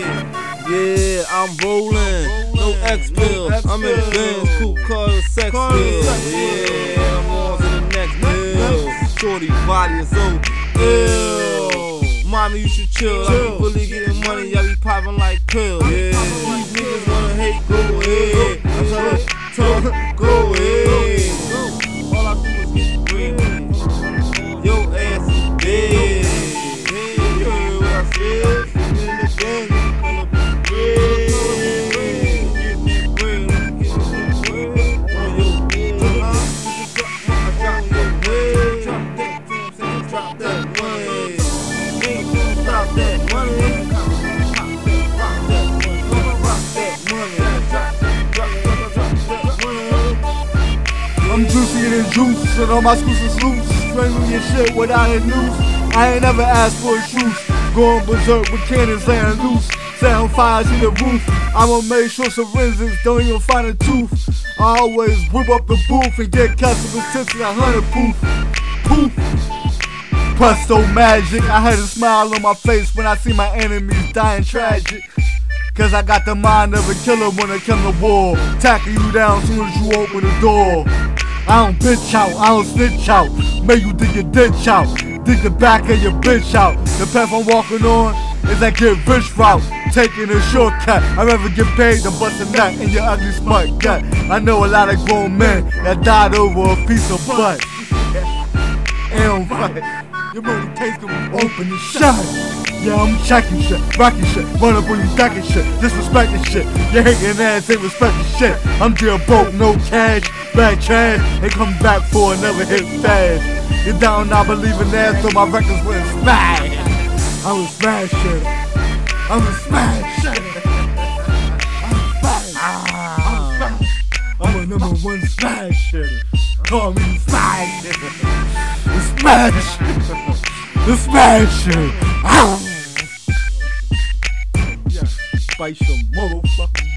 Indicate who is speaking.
Speaker 1: Yeah, I'm rolling. No X pill. I'm in Benz, cool car, sex pill. Yeah, I'm on to the next pill. Shorty body is so ill. Mommy, you should chill. I be really getting money. I be popping like pills. Yeah, these niggas wanna hate. Go ahead. I tell them, go I'm
Speaker 2: than juice, and all my screws is loose. Strangling your shit without a noose. I ain't never asked for a truce. Going berserk with cannons laying loose. Setting fires in the roof. I'ma make sure forensics don't even find a tooth. I always whip up the booth and get customers tips a hundred proof. Poof. Presto magic. I had a smile on my face when I see my enemies dying tragic. Cause I got the mind of a killer when it come to war. Tackle you down soon as you open the door. I don't bitch out, I don't snitch out. Make you dig your ditch out. Dig the back of your bitch out. The path I'm walking on is that get rich route. Taking a shortcut. I'd rather get paid than bust a nut in your ugly smart gut. I know a lot of grown men that died over a piece of butt. And right. Your money them open and shut. Yeah, I'm checking shit, rocking shit, run up on you ducking shit, disrespecting shit. You hating ass ain't respecting shit. I'm deal broke, no cash, bad trash. They come back for another hit fast. You down not believing that, so my records went smash. I was smashing. I was smashing. I'm a smash. I'm a number one smash hitter. Call me smash hitter. The smash. The smash hitter. Spice your motherfucking